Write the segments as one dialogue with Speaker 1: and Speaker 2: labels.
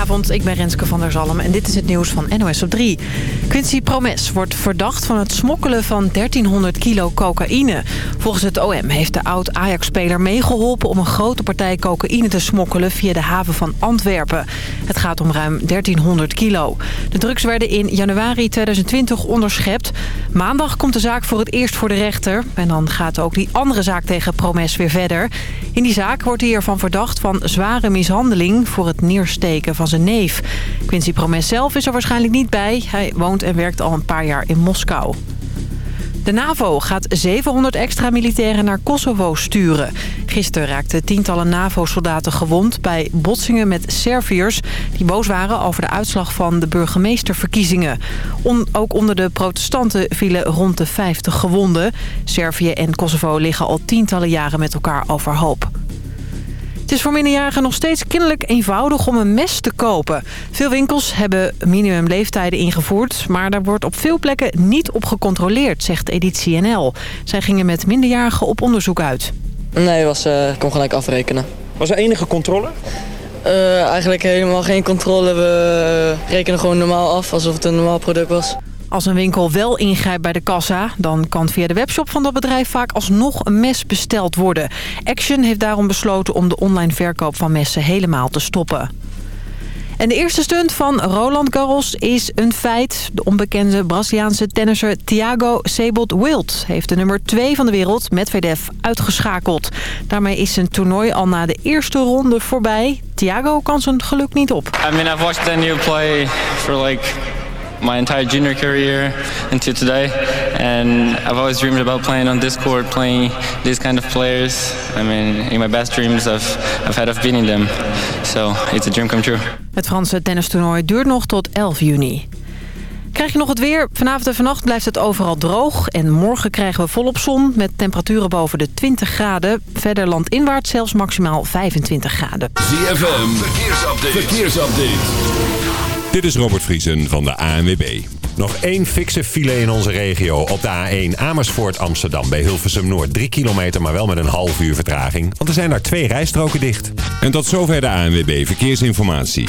Speaker 1: Goedenavond, ik ben Renske van der Zalm en dit is het nieuws van NOS op 3. Quincy Promes wordt verdacht van het smokkelen van 1300 kilo cocaïne. Volgens het OM heeft de oud-Ajax-speler meegeholpen om een grote partij cocaïne te smokkelen via de haven van Antwerpen. Het gaat om ruim 1300 kilo. De drugs werden in januari 2020 onderschept. Maandag komt de zaak voor het eerst voor de rechter. En dan gaat ook die andere zaak tegen Promes weer verder. In die zaak wordt hij ervan verdacht van zware mishandeling voor het neersteken van zijn neef. Quincy Promes zelf is er waarschijnlijk niet bij. Hij woont en werkt al een paar jaar in Moskou. De NAVO gaat 700 extra militairen naar Kosovo sturen. Gisteren raakten tientallen NAVO-soldaten gewond bij botsingen met Serviërs... die boos waren over de uitslag van de burgemeesterverkiezingen. ook onder de protestanten vielen rond de 50 gewonden. Servië en Kosovo liggen al tientallen jaren met elkaar overhoop. Het is voor minderjarigen nog steeds kinderlijk eenvoudig om een mes te kopen. Veel winkels hebben minimumleeftijden ingevoerd... maar daar wordt op veel plekken niet op gecontroleerd, zegt Editie NL. Zij gingen met minderjarigen op onderzoek uit.
Speaker 2: Nee, was, uh, kon gelijk afrekenen.
Speaker 3: Was er enige controle?
Speaker 2: Uh, eigenlijk helemaal geen controle. We rekenen gewoon normaal af, alsof het een normaal product was.
Speaker 1: Als een winkel wel ingrijpt bij de kassa... dan kan via de webshop van dat bedrijf vaak alsnog een mes besteld worden. Action heeft daarom besloten om de online verkoop van messen helemaal te stoppen. En de eerste stunt van Roland Garros is een feit. De onbekende Braziliaanse tennisser Thiago Sebot Wild... heeft de nummer 2 van de wereld, Medvedev, uitgeschakeld. Daarmee is zijn toernooi al na de eerste ronde voorbij. Thiago kan zijn geluk niet op.
Speaker 4: I mean, I've watched Daniel play for like my entire junior career until today. And I've always dreamed about playing on this court, playing these kind of players. I mean, in my best dreams I've, I've had of beating them. So it's a dream come true.
Speaker 1: Het Franse tennistoernooi duurt nog tot 11 juni. Krijg je nog het weer? Vanavond en vannacht blijft het overal droog. En morgen krijgen we volop zon met temperaturen boven de 20 graden. Verder landinwaarts zelfs maximaal 25 graden.
Speaker 5: ZFM, verkeersupdate. verkeersupdate. Dit is Robert Vriesen van de ANWB. Nog één fikse file in onze regio op de A1 Amersfoort Amsterdam bij Hilversum Noord. Drie kilometer, maar wel met een half uur vertraging. Want er zijn daar twee rijstroken dicht. En tot zover de ANWB Verkeersinformatie.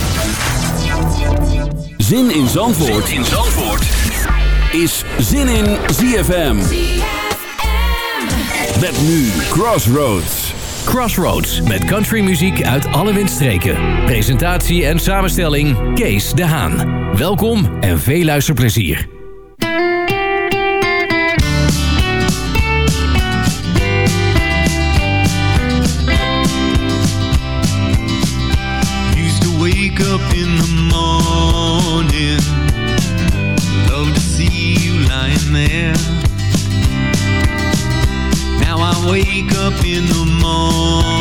Speaker 5: Zin in Zandvoort, zin in Zandvoort. is Zin in ZFM. ZFM. Met nu Crossroads.
Speaker 6: Crossroads met countrymuziek uit alle windstreken. Presentatie en samenstelling Kees de Haan. Welkom en veel luisterplezier.
Speaker 7: Used to wake up in morning Love to see you lying there. Now I wake up in the morning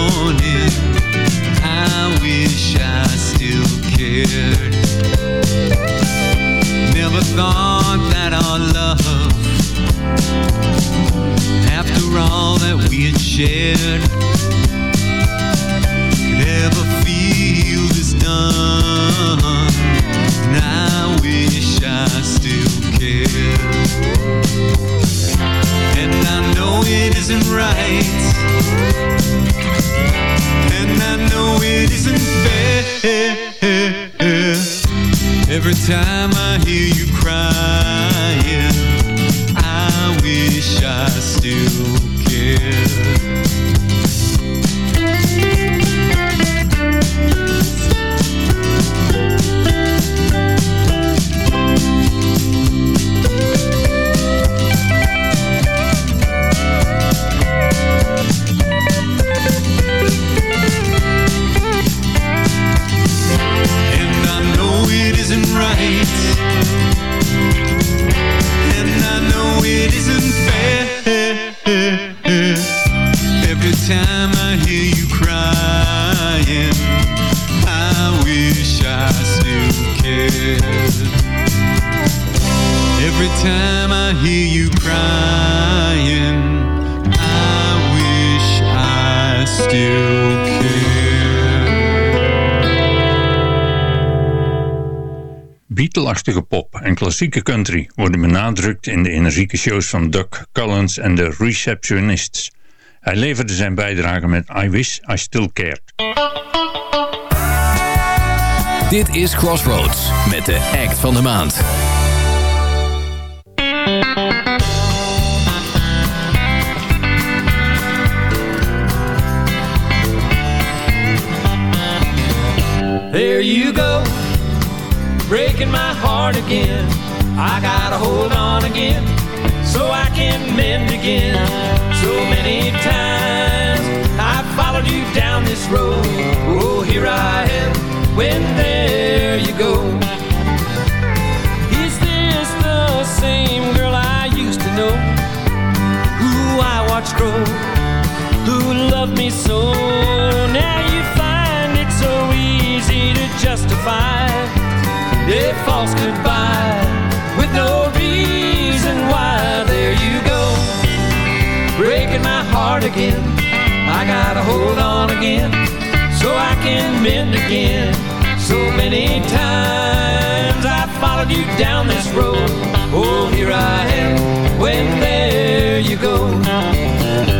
Speaker 3: klassieke country worden benadrukt in de energieke shows van Doug Collins en de Receptionists. Hij leverde zijn bijdrage met I Wish I Still Cared.
Speaker 6: Dit is Crossroads met de act van de maand.
Speaker 8: There you go, breaking my heart again. I gotta hold on again so I can mend again. So many times I followed you down this road. Oh, here I am when there you go. Is this the same girl I used to know? Who I watched grow, who loved me so? Now you find it so easy to justify a false goodbye with no reason why. There you go, breaking my heart again. I gotta hold on again so I can mend again. So many times I followed you down this road. Oh, here I am when there you go.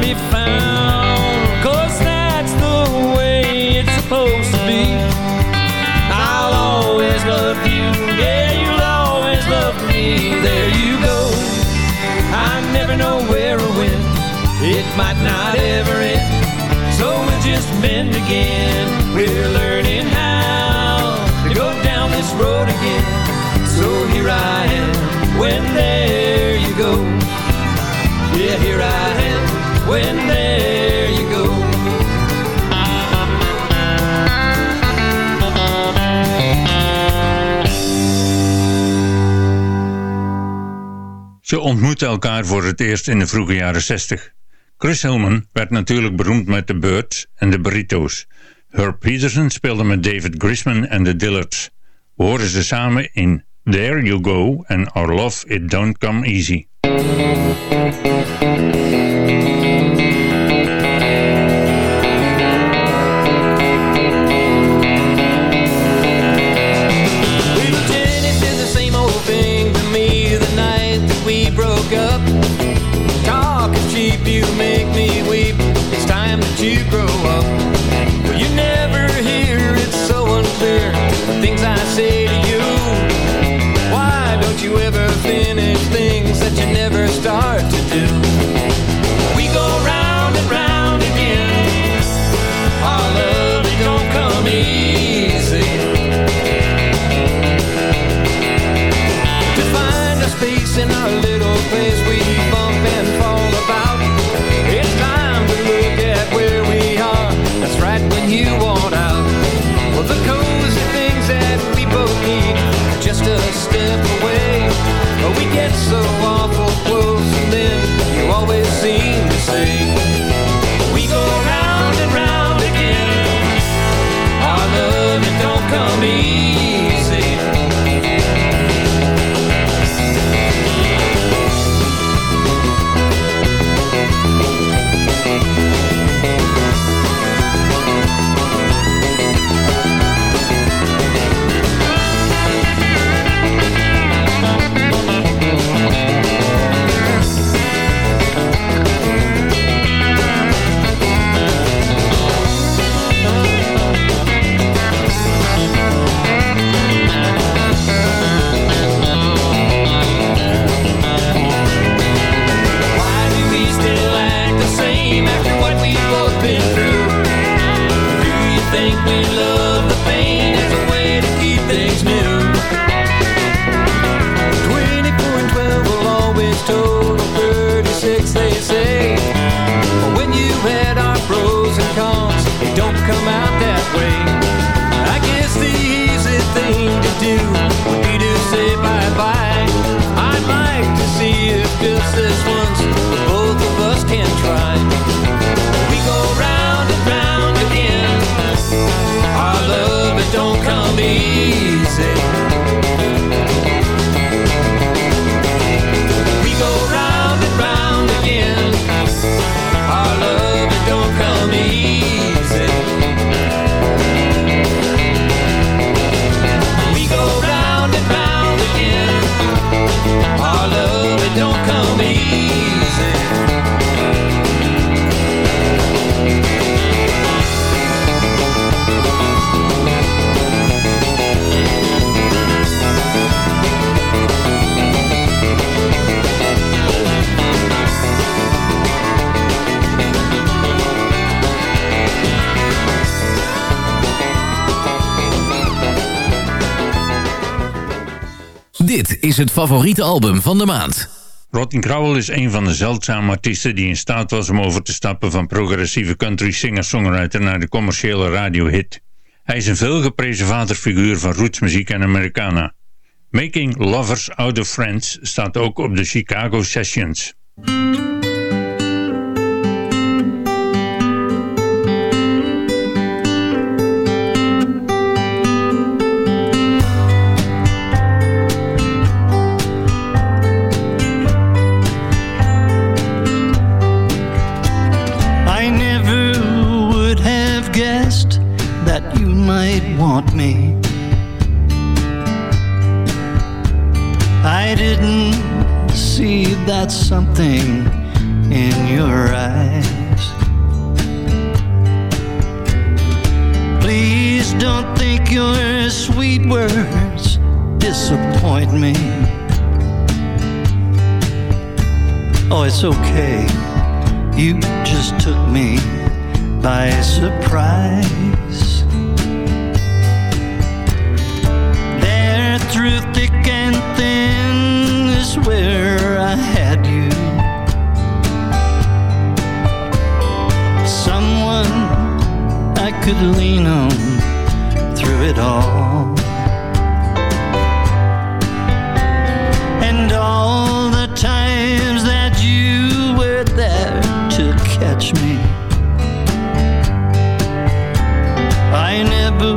Speaker 8: Be found, cause that's the way it's supposed to be. I'll always love you, yeah, you'll always love me. There you go. I never know where or when, it might not ever end. So we'll just again. We're learning how to go down this road again. So here I am when there you go.
Speaker 3: Ze ontmoetten elkaar voor het eerst in de vroege jaren 60. Chris Hillman werd natuurlijk beroemd met de Birds en de Burritos. Herb Peterson speelde met David Grisman en de Dillards. Horen ze samen in There You Go en Our Love It Don't Come Easy.
Speaker 6: Dit is het favoriete album van de maand.
Speaker 3: Rotting Crowell is een van de zeldzame artiesten die in staat was om over te stappen van progressieve country singer-songwriter naar de commerciële radiohit. Hij is een veelgeprezen vaderfiguur van rootsmuziek en Americana. Making Lovers Out of Friends staat ook op de Chicago Sessions.
Speaker 9: That something in your eyes. Please don't think your sweet words disappoint me. Oh, it's okay. You just took me by surprise. Could lean on through it all. And all the times that you were there to catch me. I never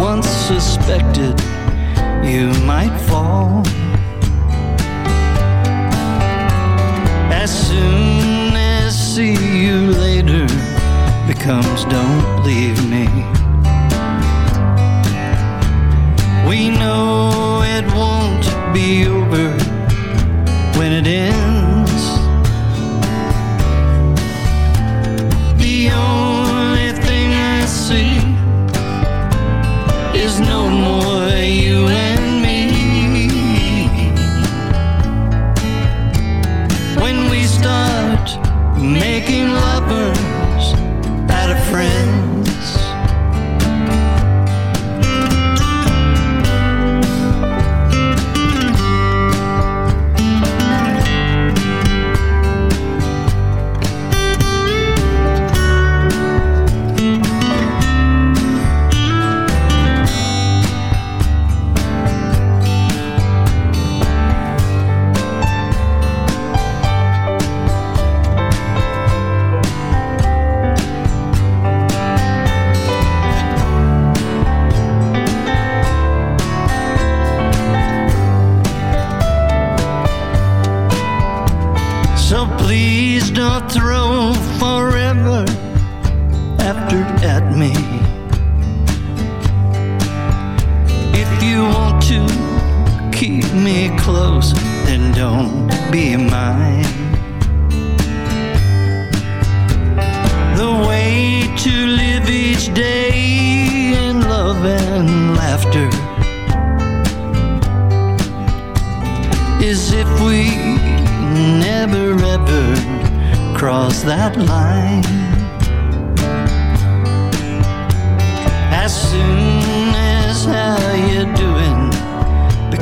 Speaker 9: once suspected you might fall. As soon as see you later becomes don't leave me. We know it won't be over when it ends. The only thing I see is no more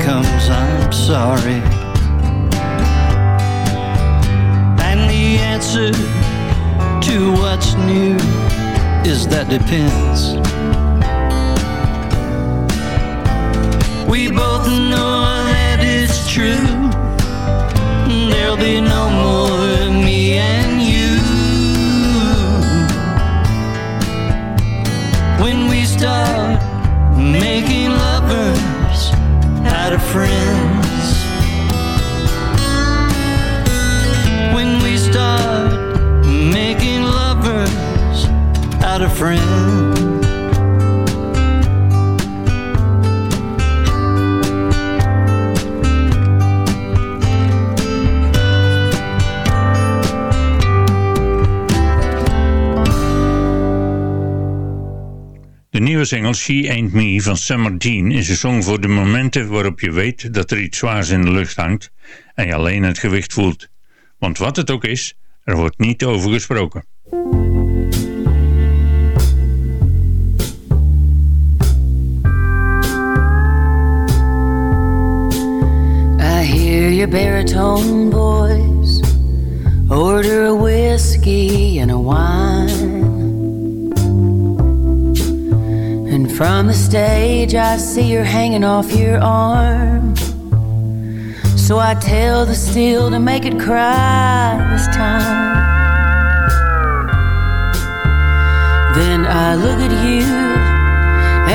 Speaker 9: becomes I'm sorry. And the answer to what's new is that depends. We both know that it's true. There'll be no friends. When we start making lovers out of friends.
Speaker 3: Nieuwe single She Ain't Me van Summer Dean is een song voor de momenten waarop je weet dat er iets zwaars in de lucht hangt en je alleen het gewicht voelt. Want wat het ook is, er wordt niet over gesproken.
Speaker 10: baritone voice. Order a whiskey and a wine. From the stage, I see her hanging off your arm. So I tell the steel to make it cry this time. Then I look at you,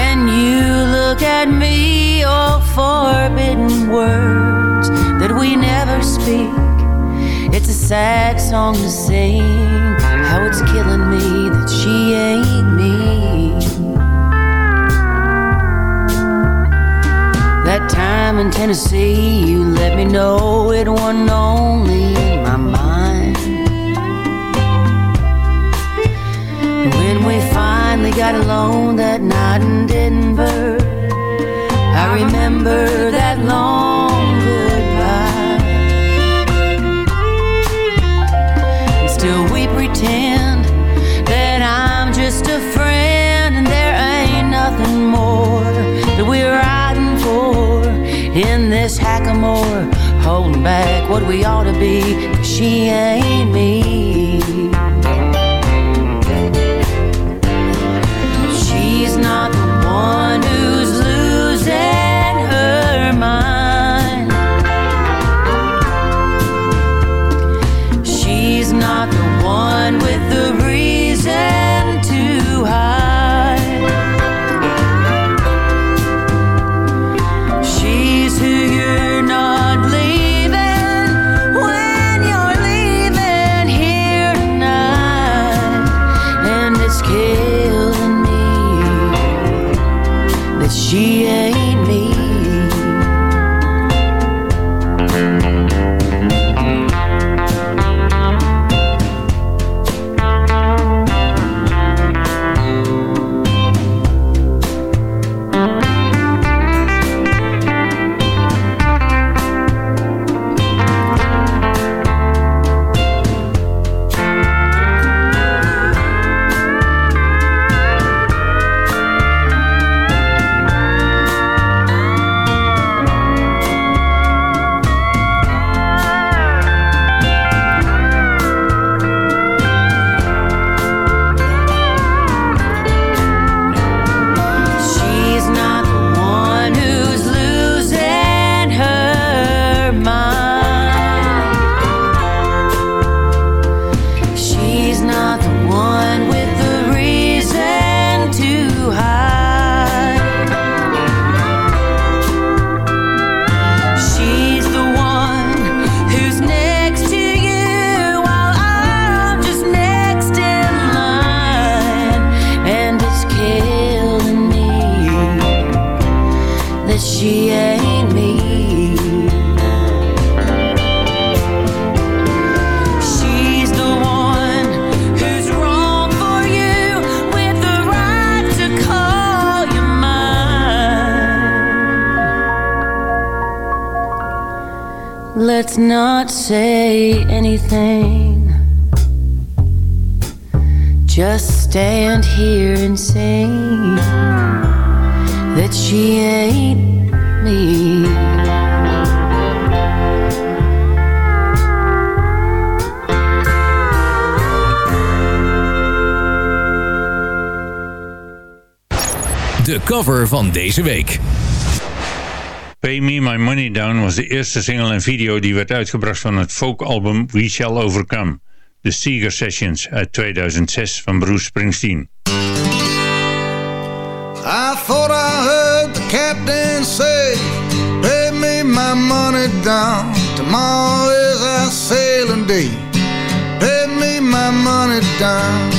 Speaker 10: and you look at me, all forbidden words that we never speak. It's a sad song to sing, how it's killing Tennessee, you let me know it wasn't only in my mind. When we finally got alone that night in Denver, I remember this hackamore, holding back what we ought to be, 'cause she ain't me.
Speaker 6: Van deze week.
Speaker 3: Pay Me My Money Down was de eerste single en video die werd uitgebracht van het folkalbum We Shall Overcome. The Seeger Sessions uit 2006 van Bruce Springsteen.
Speaker 11: I thought I heard the captain say, Pay me my money down. Tomorrow is our sailing day. Pay me my money down.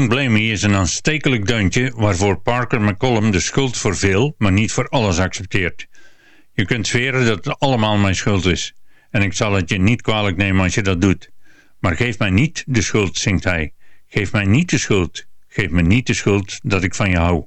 Speaker 11: Don't Blame Me is een aanstekelijk deuntje waarvoor Parker McCollum de schuld voor veel, maar niet voor alles accepteert. Je kunt zweren dat het allemaal mijn schuld is. En ik zal het je niet kwalijk nemen als je dat doet. Maar geef mij niet de schuld, zingt hij. Geef mij niet de schuld. Geef me niet de schuld dat ik van je hou.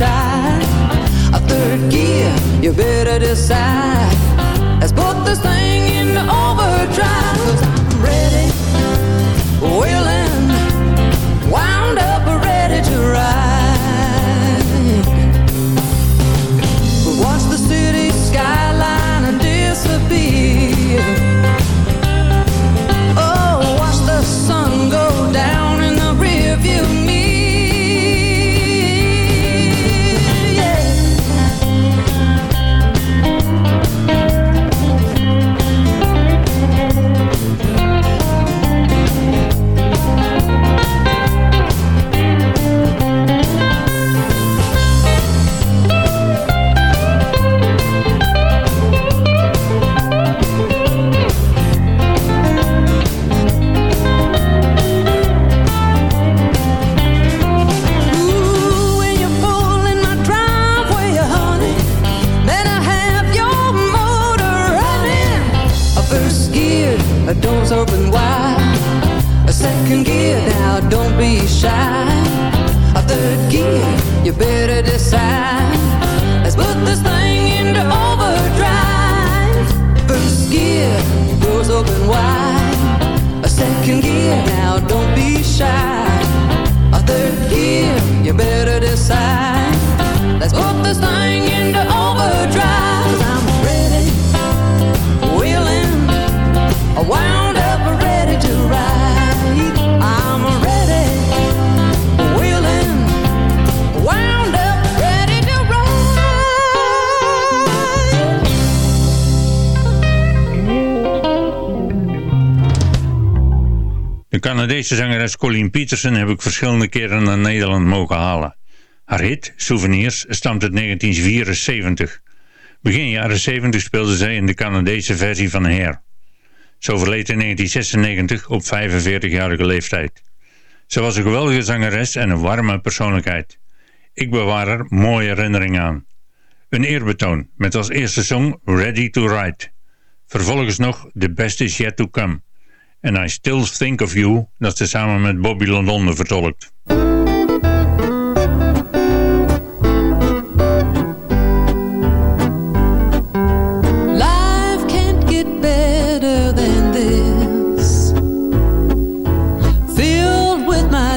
Speaker 12: Shy. A third gear, you better decide. Let's put this thing
Speaker 13: shy. A third gear, you better decide. Let's put this thing
Speaker 3: Canadese zangeres Colleen Peterson heb ik verschillende keren naar Nederland mogen halen. Haar hit, Souvenirs, stamt uit 1974. Begin jaren 70 speelde zij in de Canadese versie van Hair. Ze overleed in 1996 op 45-jarige leeftijd. Ze was een geweldige zangeres en een warme persoonlijkheid. Ik bewaar er mooie herinneringen aan. Een eerbetoon met als eerste song Ready to Ride. Vervolgens nog The Best Is Yet to Come. En I Still Think of You, dat ze samen met Bobby London vertolkt.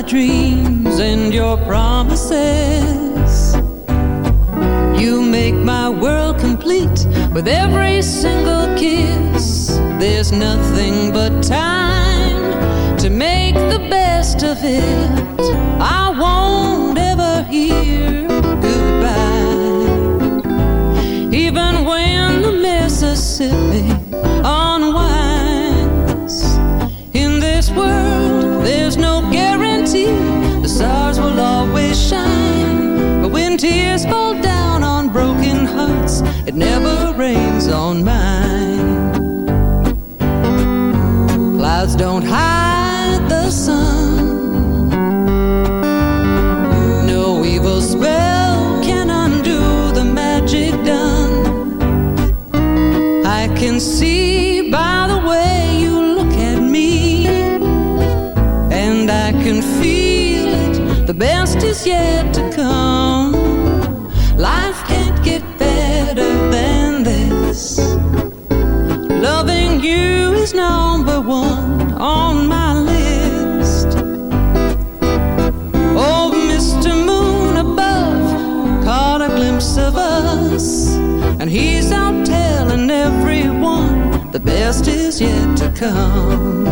Speaker 13: Dreams and your promises. You make my world complete with every single. There's nothing but time to make the best of it. I won't ever hear goodbye. Even when the Mississippi unwinds. In this world, there's no guarantee the stars will always shine. But when tears fall down on broken hearts, it never rains on mine. Clouds don't hide the sun. No evil spell can undo the magic done. I can see by the way you look at me, and I can feel it. The best is yet to the best is yet to come.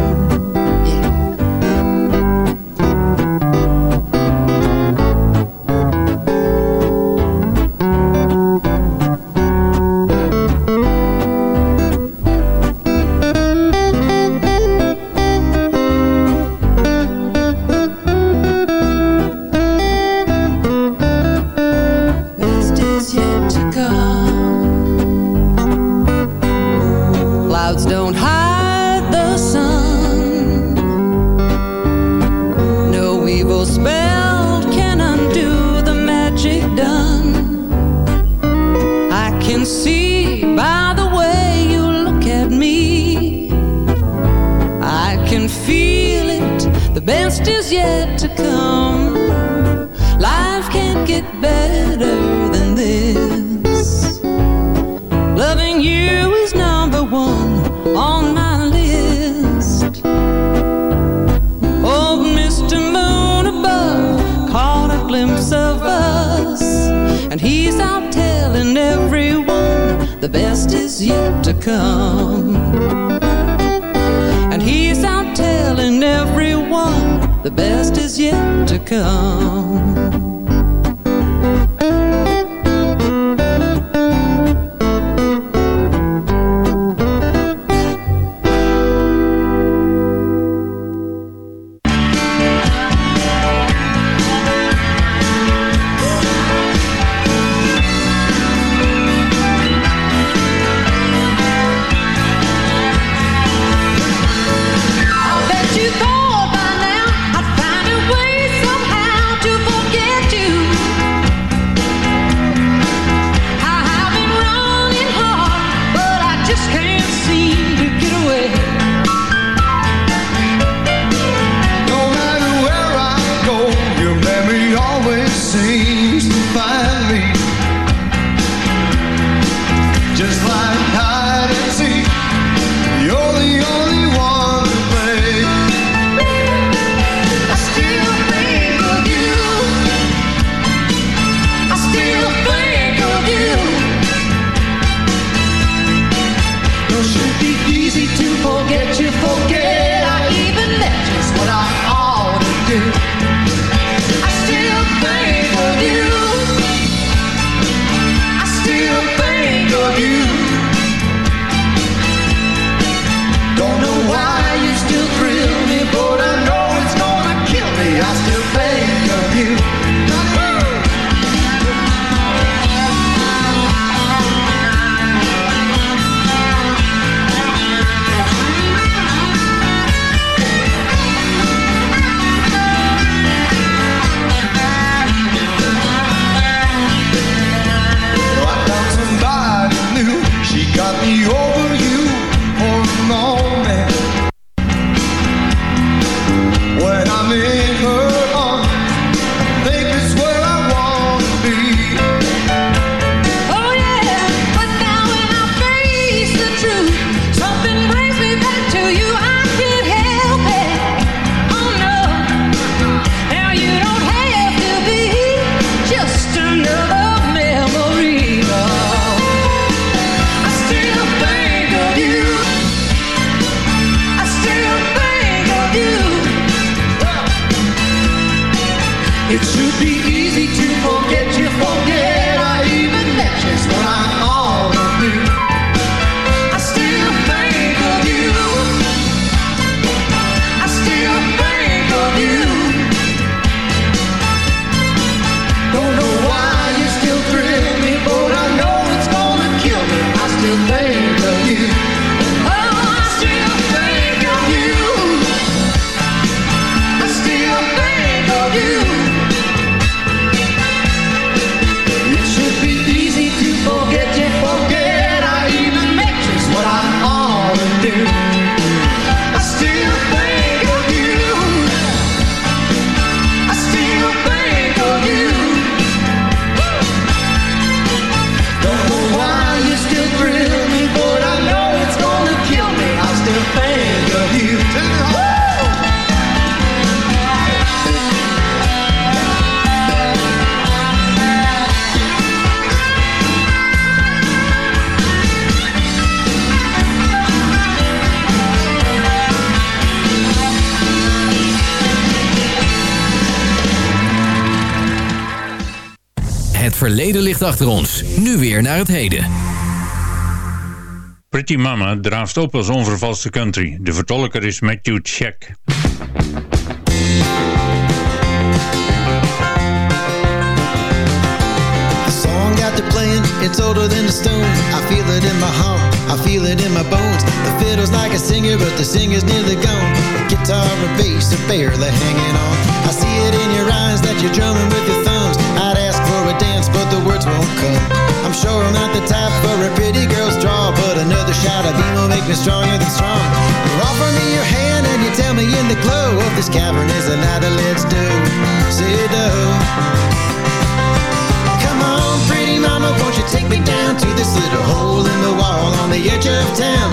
Speaker 13: The best is yet to come. And he's out telling everyone the best is yet to come.
Speaker 6: Verleden ligt achter ons. Nu weer naar het heden.
Speaker 3: Pretty Mama draaft op als onvervalste country. De vertolker is Matthew Check.
Speaker 14: The song got to playing, it's older than the stone. I feel it in my heart, I feel it in my bones. The fiddle's like a singer, but the singer's nearly gone. Guitar and bass are barely hanging on. I see it in your eyes that you're drumming with your thumbs. words won't come I'm sure I'm not the type for a pretty girl's draw But another shot of beam will make me stronger than strong. You offer me your hand and you tell me in the glow Of this cavern is a night of let's do, say do Come on pretty mama, won't you take me down To this little hole in the wall on the edge of town?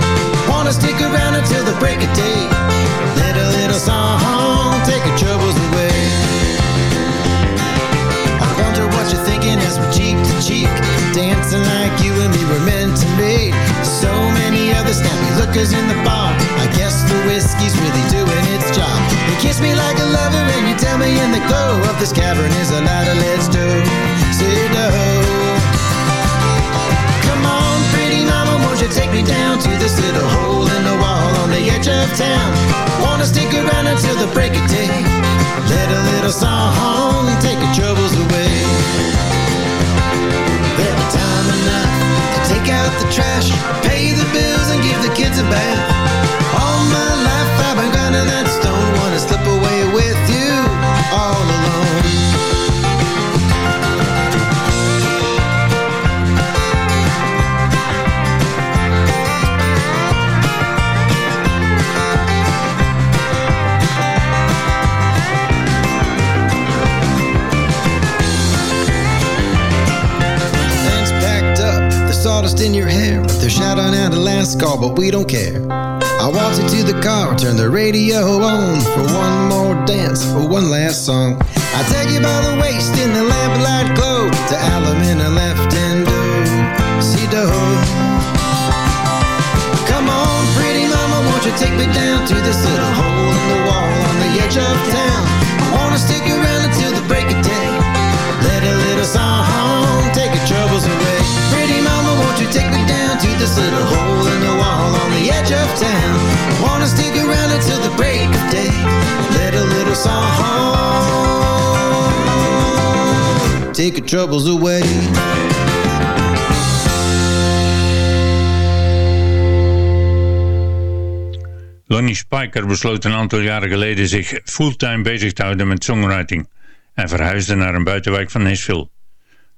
Speaker 14: Wanna stick around until the break of day. Let a little song take your troubles away. What as we're cheek to cheek, dancing like you and me were meant to meet. So many other snappy lookers in the bar. I guess the whiskey's really doing its job. You kiss me like a lover and you tell me in the glow of this cavern is a ladder. Let's do, say no. Come on, pretty mama, won't you take me down to this little hole in the wall on the edge of town? Wanna stick around until the break of day. Let a little song take your troubles away. Enough to take out the trash, pay the bills, and give the kids a bath. All my life I've been grinding that stone, wanna we don't care. I walked into the car, turn the radio on for one more dance, for one last song. I take you by the waist in the lamplight glow to Alamina left and do, see do. Come on, pretty mama, won't you take me down to this little hole in the wall on the edge of town? I wanna stick around until the break of day. Let a little song take your troubles away. Pretty mama, won't you take me down to this little hole town? Wanna stick around until the break of day. Let a little song take your troubles away.
Speaker 3: Lonnie Spiker besloot een aantal jaren geleden zich fulltime bezig te houden met songwriting en verhuisde naar een buitenwijk van Nashville.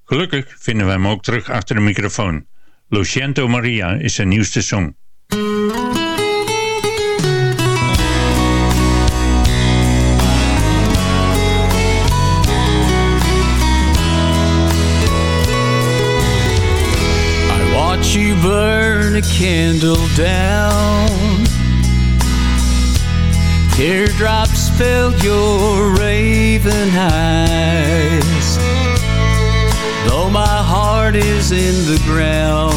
Speaker 3: Gelukkig vinden we hem ook terug achter de microfoon. Lo Siento Maria is zijn nieuwste song.
Speaker 8: I watch you burn a candle down. Teardrops fill your raven eyes. Though my heart is in the ground,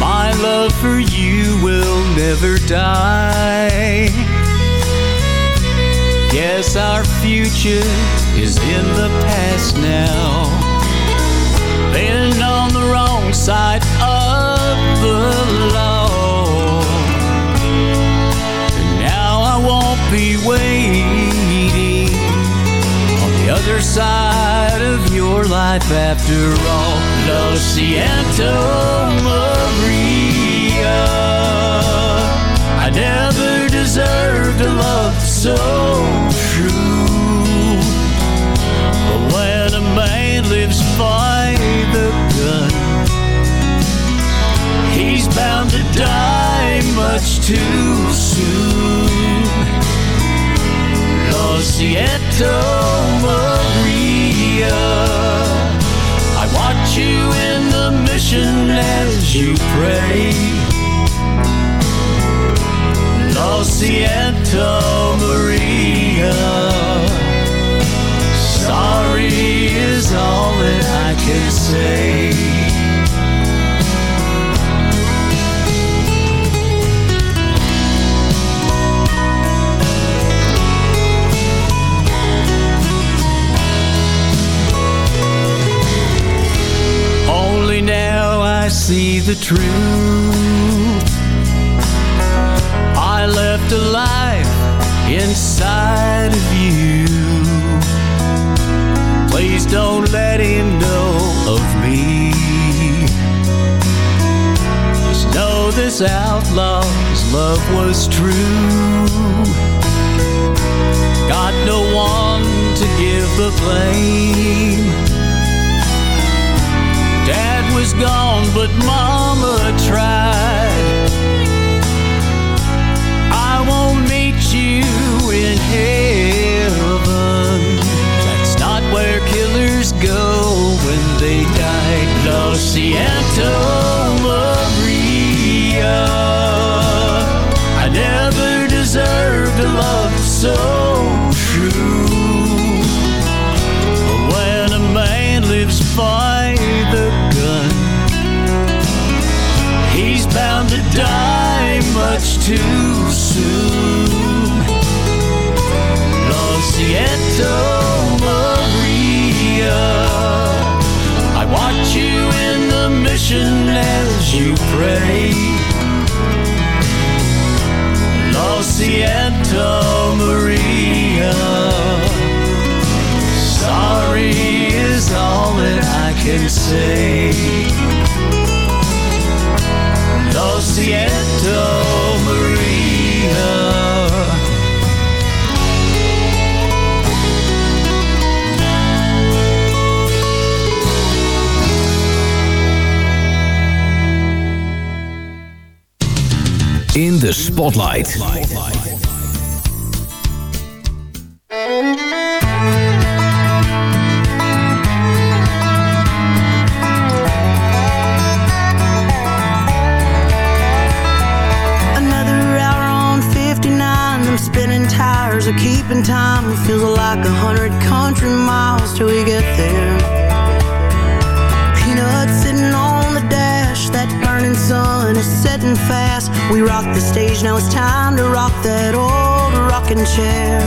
Speaker 8: my love for you will never die. Guess our future is in the past now. Side of the law. And now I won't be waiting on the other side of your life after all. Lo siento, Maria. I never deserved a love so bound to die much too soon. Lo siento, Maria. I watch you in the mission as you pray. Lo siento, Maria. Sorry is all that I can say. See the truth. I left a life inside of you. Please don't let him know of me. Just know this outlaw's love was true. already. Lo siento,
Speaker 9: Maria. Sorry is all that I can say. Lo siento.
Speaker 6: Spotlight.
Speaker 15: Spotlight. fast. We rocked the stage, now it's time to rock that old rocking chair.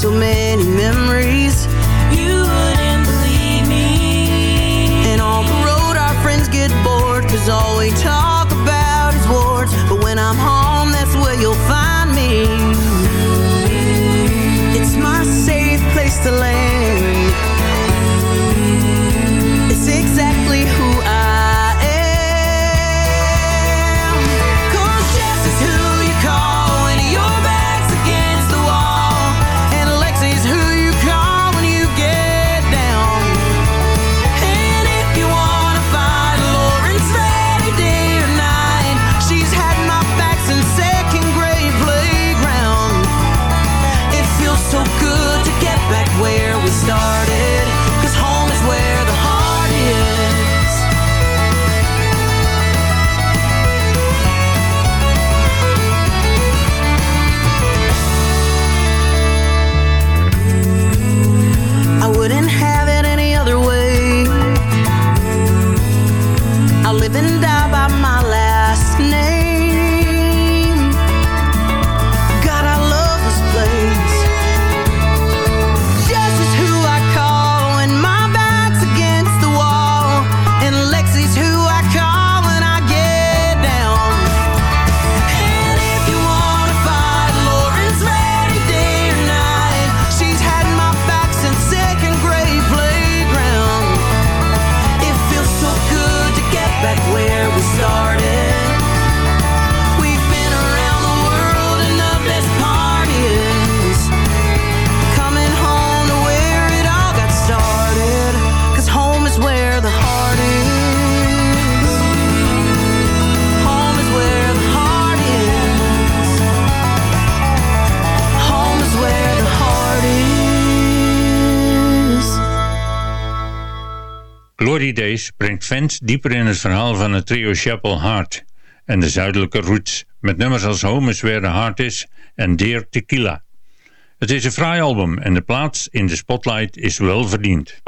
Speaker 15: so many memories. You wouldn't believe me. And on the road our friends get bored Cause all we talk about is wars. But when I'm home that's where you'll find me. It's my safe place to land.
Speaker 3: Holidays brengt fans dieper in het verhaal van het trio Chapel Heart en de zuidelijke roots, met nummers als Home is Where the Heart Is en Deer Tequila. Het is een fraai album en de plaats in de spotlight is wel verdiend.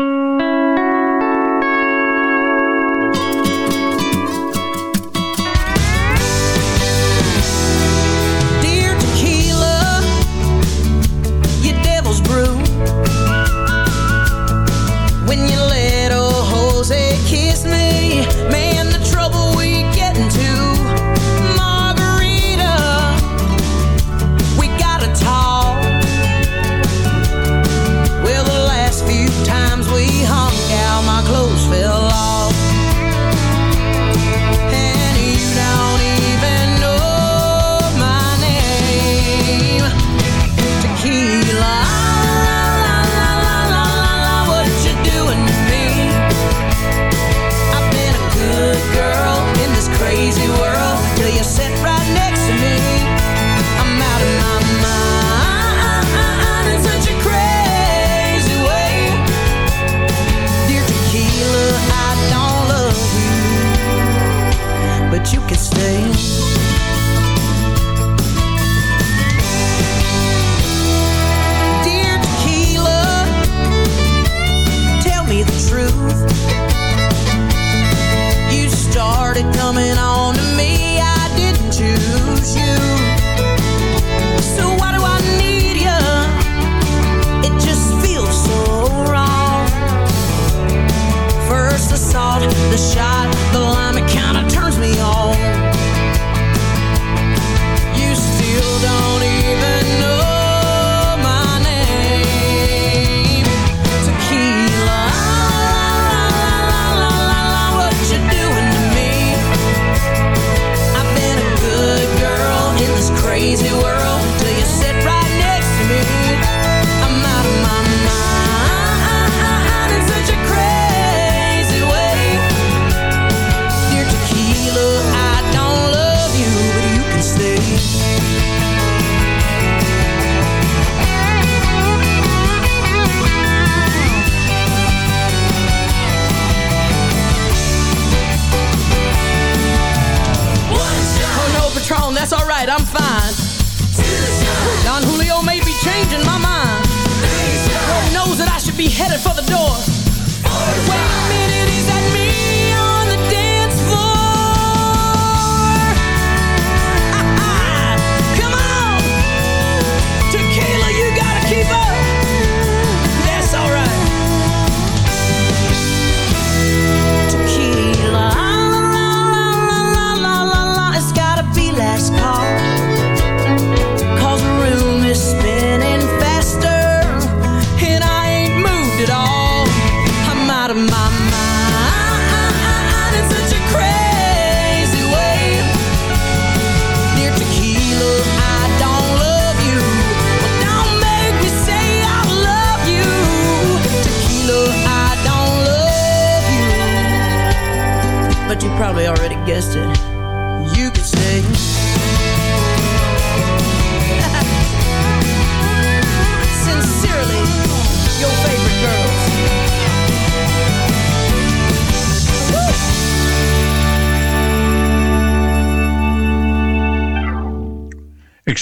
Speaker 16: I'm fine. Don Julio may be changing my mind. Lord knows that I should be headed for the door.
Speaker 15: Well,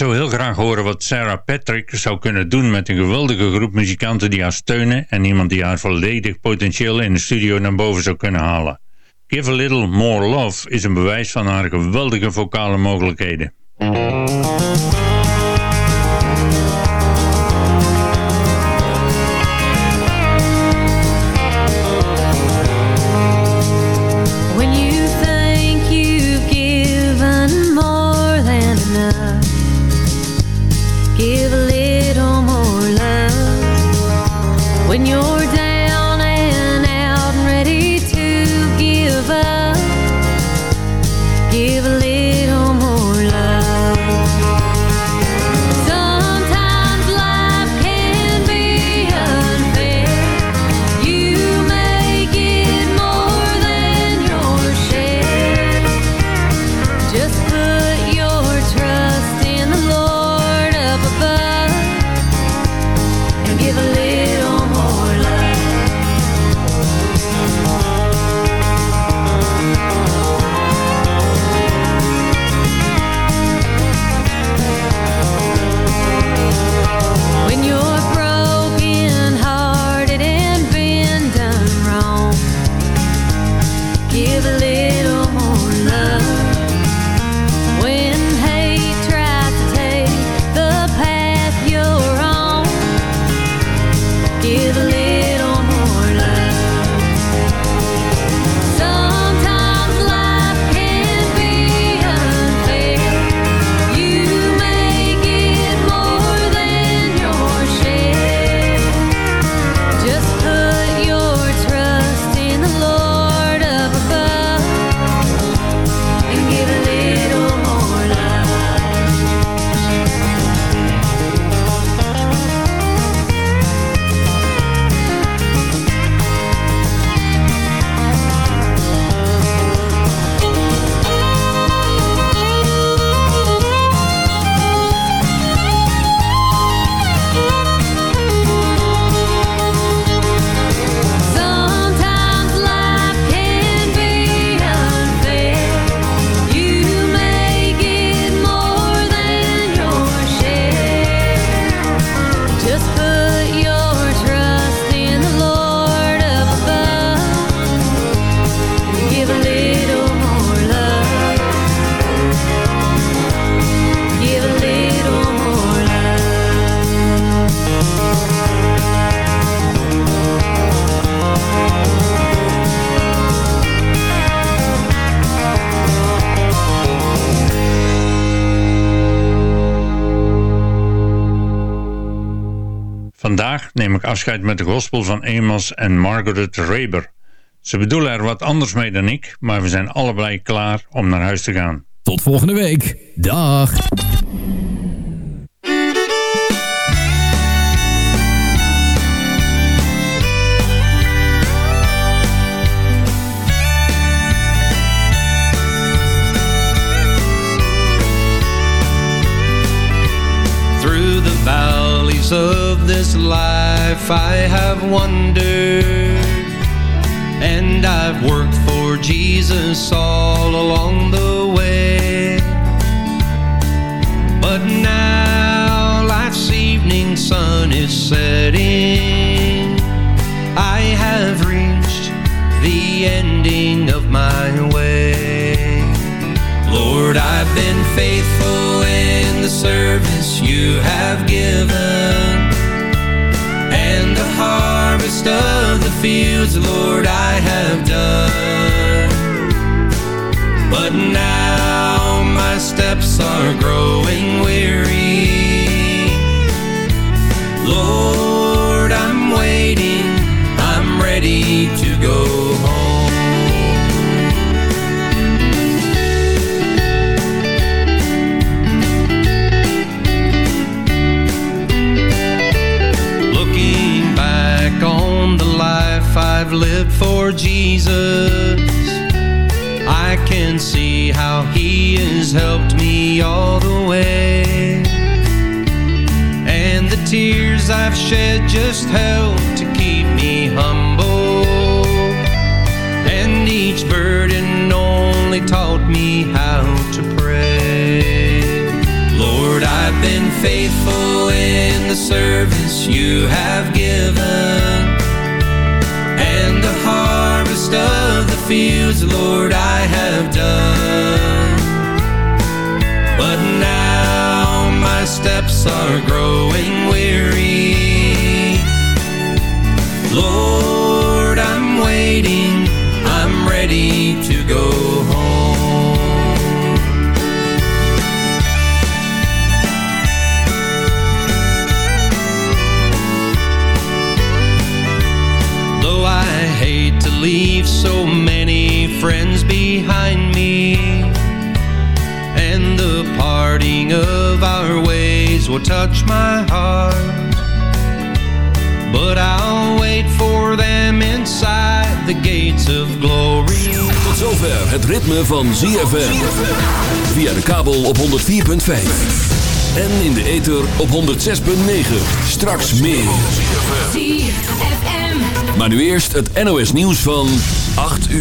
Speaker 15: zou heel graag horen wat Sarah Patrick zou kunnen doen met een geweldige groep muzikanten die haar steunen en iemand die haar volledig potentieel in de studio naar boven zou kunnen halen. Give a Little More Love is een bewijs van haar geweldige vocale mogelijkheden.
Speaker 17: when you're
Speaker 3: ik afscheid met de gospel van Amos en Margaret Raber. Ze bedoelen er wat anders mee dan ik, maar we zijn allebei klaar om naar huis te gaan.
Speaker 6: Tot volgende week. Dag.
Speaker 7: Of this life I have wandered And I've worked for Jesus all along the way. But now life's evening sun is setting. I have reached the ending of my way. Lord, I've been faithful in the service you have given harvest of the fields, Lord, I have done But now my steps are growing weary. Lord, touch my heart But I'll wait for them inside the gates of glory
Speaker 18: Tot zover het ritme van ZFM. Via de kabel op 104.5. En in de ether op 106.9. Straks meer. Maar nu eerst het NOS nieuws van 8 uur.